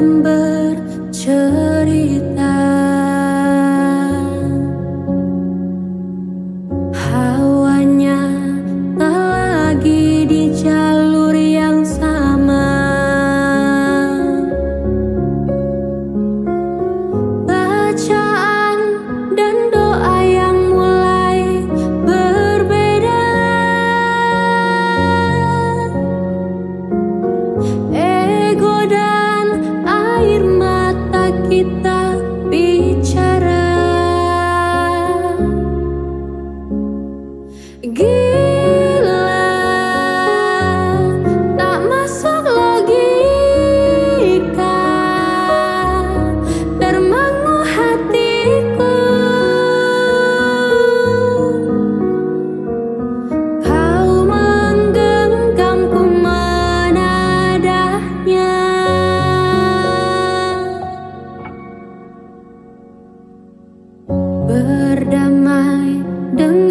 remember kita berdamai dengan